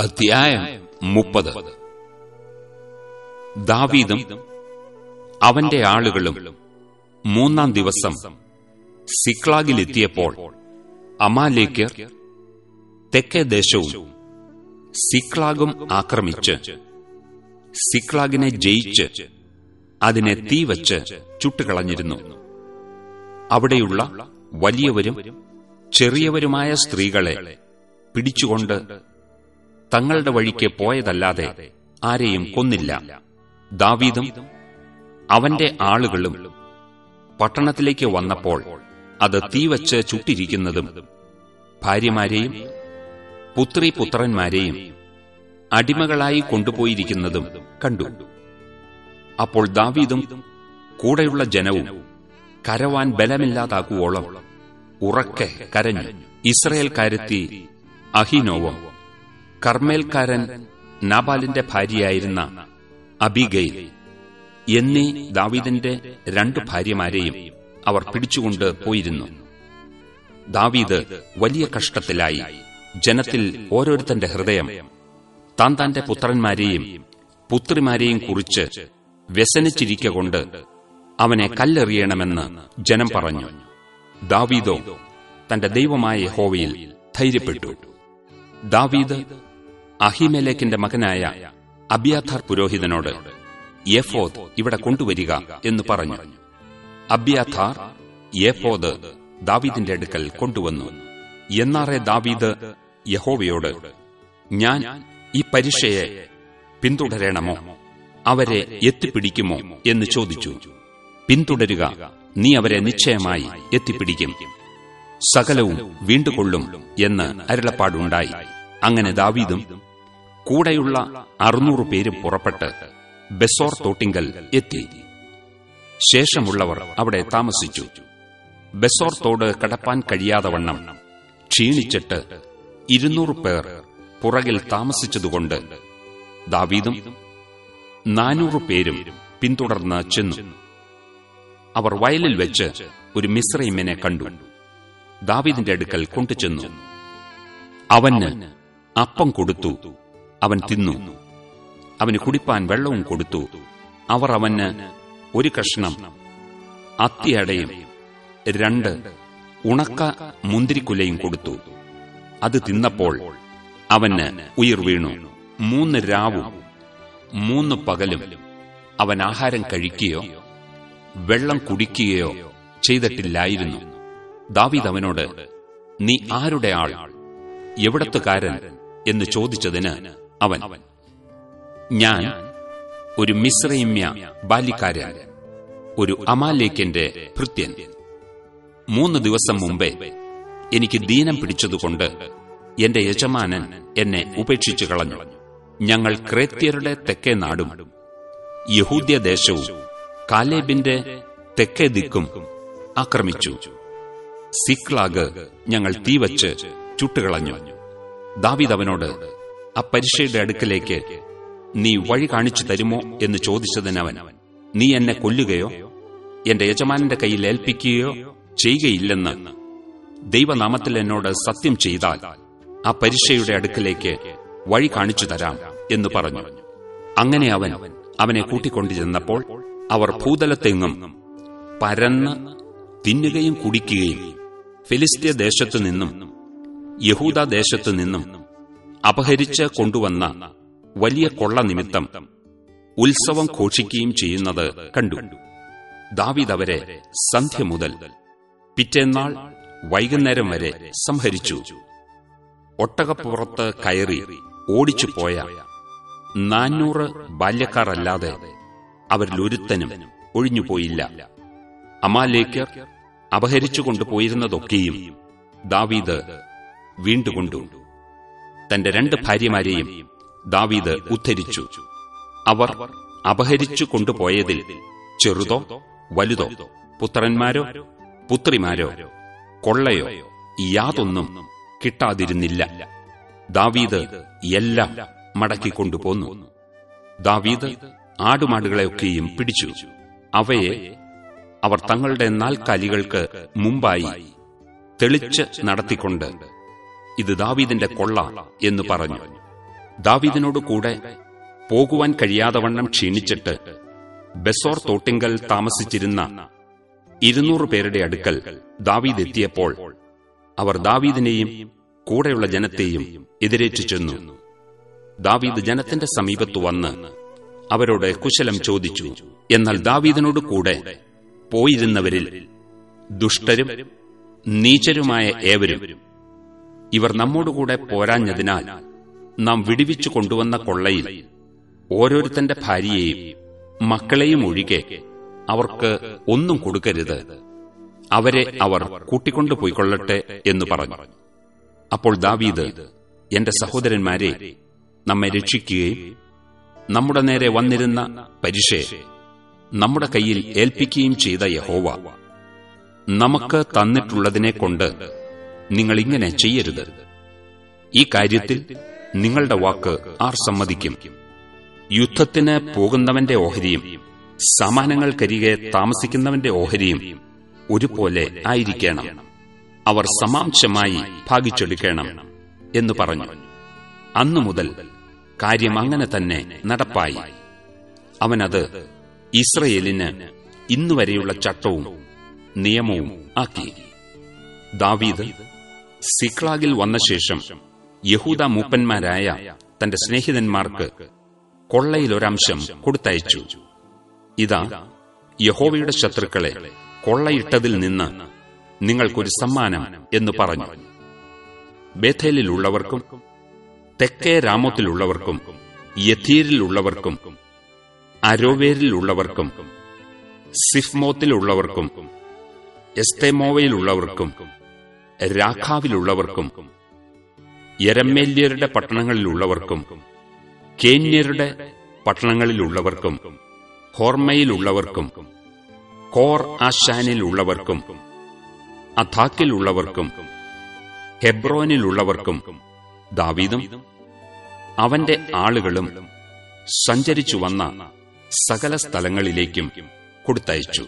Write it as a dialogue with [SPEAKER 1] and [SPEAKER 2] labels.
[SPEAKER 1] അധ്യായം മുപ്പത്. ദാവീദും അവന്റെ ആളുകളും മൂന്നാം ദിവസം സിക്ലാഗിലെത്തിയപ്പോൾ അമാലേക്കർ തെക്കേ ദേശവും സിക്ലാഗും ആക്രമിച്ച് സിക്ലാഗിനെ ജയിച്ച് അതിനെ തീവച്ച് ചുട്ടുകളഞ്ഞിരുന്നു. അവിടെയുള്ള വലിയവരും ചെറിയവരുമായ സ്ത്രീകളെ പിടിച്ചുകൊണ്ട് തങ്ങളുടെ വഴിക്ക് പോയതല്ലാതെ ആരെയും കൊന്നില്ല. ദാവീദും അവന്റെ ആളുകളും പട്ടണത്തിലേക്ക് വന്നപ്പോൾ അത് തീവച്ച് ചുട്ടിരിക്കുന്നതും ഭാര്യമാരെയും പുത്രി പുത്രന്മാരെയും അടിമകളായി കൊണ്ടുപോയിരിക്കുന്നതും കണ്ടു. അപ്പോൾ ദാവീദും കൂടെയുള്ള ജനവും കരവാൻ ബലമില്ലാതാക്കുവോളം ഉറക്കെ കരഞ്ഞു. ഇസ്രയേൽ കരുത്തി അഹിനോവം കർമ്മേൽക്കാരൻ നാബാലിന്റെ ഭാര്യയായിരുന്ന അബിഗയിൽ എന്നീ ദാവീദിന്റെ രണ്ടു ഭാര്യമാരെയും അവർ പിടിച്ചുകൊണ്ട് പോയിരുന്നു. ദാവീദ് വലിയ കഷ്ടത്തിലായി. ജനത്തിൽ ഓരോരുത്തന്റെ ഹൃദയം താൻ തന്റെ പുത്രന്മാരെയും പുത്രിമാരെയും കുറിച്ച് വ്യസനിച്ചിരിക്കൊണ്ട് അവനെ കല്ലെറിയണമെന്ന് ജനം പറഞ്ഞു. ദാവീദോ തന്റെ ദൈവമായ ഹോവയിൽ ധൈര്യപ്പെട്ടു. ദാവീദ് അഹിമേലേക്കിന്റെ മകനായ അബിയാഥാർ പുരോഹിതനോട് യഫോദ് ഇവിടെ കൊണ്ടുവരിക എന്ന് പറഞ്ഞു. അബിയാഥാർ യഫോദ് ദാവീദിന്റെ അടുക്കൽ കൊണ്ടുവന്നു. എന്നാറെ ദാവീദ് യഹോവയോട് ഞാൻ ഈ പരീക്ഷയെ പിന്തുടരണമോ? അവരെ എത്തിപ്പിടിക്കുമോ? എന്ന് ചോദിച്ചു. പിന്തുടരുക. നീ അവരെ നിശ്ചയമായി എത്തിപ്പിടിക്കും. സകലവും വീണ്ടുകൊള്ളും എന്ന് അരുളപ്പാടുണ്ടായി. അങ്ങനെ ദാവീദും കൂടെയുള്ള അറുന്നൂറ് പേരും പുറപ്പെട്ട് ബെസോർ തോട്ടിങ്കൽ എത്തി. ശേഷമുള്ളവർ അവിടെ താമസിച്ചു. ബെസോർ തോട് കടപ്പാൻ കഴിയാതെ വണ്ണം ക്ഷീണിച്ചിട്ട് ഇരുന്നൂറ് പേർ പുറകിൽ താമസിച്ചതുകൊണ്ട് ദാവീദും നാനൂറ് പേരും പിന്തുടർന്ന് ചെന്നു. അവർ വയലിൽ വെച്ച് ഒരു മിശ്രൈമിനെ കണ്ടു. ദാവീദിന്റെ അടുക്കൽ കൊണ്ടുചെന്നു. അവന് അപ്പം കൊടുത്തു. അവൻ തിന്നു. അവന് കുടിപ്പാൻ വെള്ളവും കൊടുത്തു. അവർ അവന് ഒരു കഷ്ണം അത്തിയടയും രണ്ട് ഉണക്ക മുന്തിരിക്കുലയും കൊടുത്തു. അത് തിന്നപ്പോൾ അവന് ഉയിർ വീണു. മൂന്ന് രാവും മൂന്ന് പകലും അവൻ ആഹാരം കഴിക്കുകയോ വെള്ളം കുടിക്കുകയോ ചെയ്തിട്ടില്ലായിരുന്നു. ദാവീദ് അവനോട് നീ ആരുടെ ആൾ? എവിടത്തുകാരൻ? എന്ന് ചോദിച്ചതിന് അവൻ. ഞാൻ ഒരു മിശ്രൈമ്യ ബാലിക്കാരൻ ഒരു അമാലേക്കിന്റെ ഭൃത്യൻ. മൂന്ന് ദിവസം മുമ്പേ എനിക്ക് ദീനം പിടിച്ചതുകൊണ്ട് എന്റെ യജമാനൻ എന്നെ ഉപേക്ഷിച്ചു കളഞ്ഞു. ഞങ്ങൾ ക്രേത്യരുടെ തെക്കേ നാടും യഹൂദ്യദേശവും കാലേബിന്റെ തെക്കേ ദിക്കും ആക്രമിച്ചു. സിക്ലാഗ് ഞങ്ങൾ തീവച്ച് ചുട്ടുകളഞ്ഞു. ദാവിദ് അവനോട് ആ പരീക്ഷയുടെ അടുക്കലേക്ക് നീ വഴി കാണിച്ചു തരുമോ എന്ന് ചോദിച്ചതിനവൻ നീ എന്നെ കൊല്ലുകയോ എന്റെ യജമാനന്റെ കയ്യിൽ ഏൽപ്പിക്കുകയോ ചെയ്യുകയില്ലെന്ന് ദൈവനാമത്തിൽ എന്നോട് സത്യം ചെയ്താൽ ആ പരീക്ഷയുടെ അടുക്കലേക്ക് വഴി കാണിച്ചു തരാം എന്ന് പറഞ്ഞു. അങ്ങനെ അവൻ അവനെ കൂട്ടിക്കൊണ്ടു ചെന്നപ്പോൾ അവർ ഭൂതലത്തെങ്ങും പരന്ന് തിന്നുകയും കുടിക്കുകയും ഫിലിസ്തീയ ദേശത്തു നിന്നും യഹൂദ ദേശത്തു നിന്നും അപഹരിച്ച് കൊണ്ടുവന്ന വലിയ കൊള്ള നിമിത്തം ഉത്സവം ഘോഷിക്കുകയും ചെയ്യുന്നത് കണ്ടു. ദാവിദ് അവരെ സന്ധ്യ മുതൽ പിറ്റേന്നാൾ വൈകുന്നേരം വരെ സംഹരിച്ചു. ഒട്ടകപ്പുറത്ത് കയറി ഓടിച്ചു പോയ നാനൂറ് ബാല്യക്കാരല്ലാതെ അവരിലൊരുത്തനും ഒഴിഞ്ഞുപോയില്ല. അമാലേക്കർ അപഹരിച്ചു കൊണ്ടുപോയിരുന്നതൊക്കെയും ദാവീദ് വീണ്ടുകൊണ്ടു തന്റെ രണ്ട് ഭാര്യമാരെയും ദാവീദ് ഉദ്ധരിച്ചു. അവർ അപഹരിച്ചു കൊണ്ടുപോയതിൽ ചെറുതോ വലുതോ പുത്രന്മാരോ പുത്രിമാരോ കൊള്ളയോ യാതൊന്നും കിട്ടാതിരുന്നില്ല. ദാവീദ് എല്ലാം മടക്കിക്കൊണ്ടുപോന്നു ദാവീദ് ആടുമാടുകളെയൊക്കെയും പിടിച്ചു. അവയെ അവർ തങ്ങളുടെ നാൽക്കാലികൾക്ക് മുമ്പായി തെളിച്ച് നടത്തിക്കൊണ്ട് ഇത് ദാവീദിന്റെ കൊള്ള എന്ന് പറഞ്ഞു. ദാവീദിനോട് കൂടെ പോകുവാൻ കഴിയാതവണ്ണം ക്ഷീണിച്ചിട്ട് ബെസോർ തോട്ടിങ്കൽ താമസിച്ചിരുന്ന ഇരുന്നൂറ് പേരുടെ അടുക്കൽ ദാവീദ് എത്തിയപ്പോൾ അവർ ദാവീദിനെയും കൂടെയുള്ള ജനത്തെയും എതിരേറ്റു ചെന്നു. ദാവീദ് ജനത്തിന്റെ സമീപത്ത് വന്ന് അവരോട് കുശലം ചോദിച്ചു എന്നാൽ ദാവീദിനോട് കൂടെ പോയിരുന്നവരിൽ ദുഷ്ടരും നീചരുമായ ഏവരും ഇവർ നമ്മോടുകൂടെ പോരാഞ്ഞതിനാൽ നാം വിടിവിച്ചു കൊണ്ടുവന്ന കൊള്ളയിൽ ഓരോരുത്തന്റെ ഭാര്യയെയും മക്കളെയും ഒഴികെ അവർക്ക് ഒന്നും കൊടുക്കരുത്. അവരെ അവർ കൂട്ടിക്കൊണ്ടുപോയിക്കൊള്ളട്ടെ എന്ന് പറഞ്ഞു. അപ്പോൾ ദാവീദ് എന്റെ സഹോദരന്മാരെ നമ്മെ രക്ഷിക്കുകയും നമ്മുടെ നേരെ വന്നിരുന്ന പരിശേ നമ്മുടെ കയ്യിൽ ഏൽപ്പിക്കുകയും ചെയ്ത യഹോവ നമുക്ക് തന്നിട്ടുള്ളതിനെ കൊണ്ട് നിങ്ങൾ ഇങ്ങനെ ചെയ്യരുത്. ഈ കാര്യത്തിൽ നിങ്ങളുടെ വാക്ക് ആർ സമ്മതിക്കും. യുദ്ധത്തിന് പോകുന്നവന്റെ ഓഹരിയും സമാനങ്ങൾക്കരികെ താമസിക്കുന്നവന്റെ ഓഹരിയും ഒരുപോലെ ആയിരിക്കണം. അവർ സമാംശമായി ഭാഗിച്ചെടുക്കണം എന്ന് പറഞ്ഞു. അന്നു മുതൽ കാര്യം അങ്ങനെ തന്നെ നടപ്പായി. അവനത് ഇസ്രയേലിന് ഇന്നുവരെയുള്ള ചട്ടവും നിയമവും ആക്കി. ദാവീദ് സിക്ലാഗിൽ വന്ന ശേഷം യഹൂദ മൂപ്പന്മാരായ തന്റെ സ്നേഹിതന്മാർക്ക് കൊള്ളയിലൊരംശം കൊടുത്തയച്ചു. ഇതാ യഹോവയുടെ ശത്രുക്കളെ കൊള്ളയിട്ടതിൽ നിന്ന് നിങ്ങൾക്കൊരു സമ്മാനം എന്ന് പറഞ്ഞു. ബേഥേലിലുള്ളവർക്കും തെക്കേ രാമത്തിലുള്ളവർക്കും യഥീരിലുള്ളവർക്കും അരോവേരിലുള്ളവർക്കും സിഫ്മോത്തിലുള്ളവർക്കും എസ്തേമോവയിലുള്ളവർക്കും രാഖാവിലുള്ളവർക്കും യരമേല്യരുടെ പട്ടണങ്ങളിലുള്ളവർക്കും കേന്യരുടെ പട്ടണങ്ങളിലുള്ളവർക്കും ഹോർമയിലുള്ളവർക്കും കോർ ആശാനിലുള്ളവർക്കും അഥാക്കിലുള്ളവർക്കും ഹെബ്രോനിലുള്ളവർക്കും ദാവീദും അവന്റെ ആളുകളും സഞ്ചരിച്ചു വന്ന സകല സ്ഥലങ്ങളിലേക്കും കൊടുത്തയച്ചു.